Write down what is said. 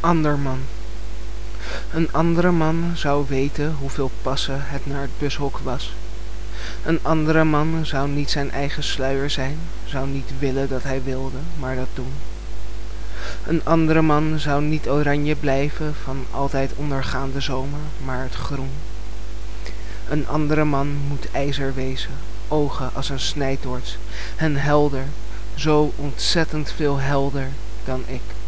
ander man. Een andere man zou weten hoeveel passen het naar het bushok was. Een andere man zou niet zijn eigen sluier zijn, zou niet willen dat hij wilde, maar dat doen. Een andere man zou niet oranje blijven van altijd ondergaande zomer, maar het groen. Een andere man moet ijzer wezen, ogen als een snijtoorts, en helder, zo ontzettend veel helder dan ik.